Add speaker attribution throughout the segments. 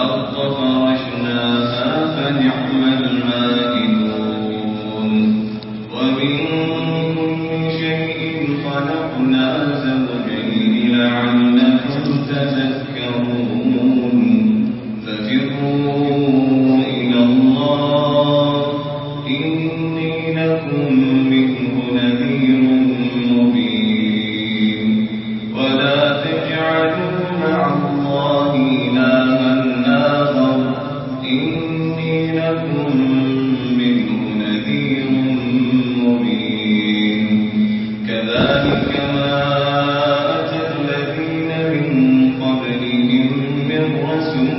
Speaker 1: والأرض فرشناها فنعم الماكدون ومن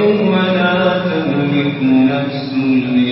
Speaker 1: يوم لا تملك نفس لنفس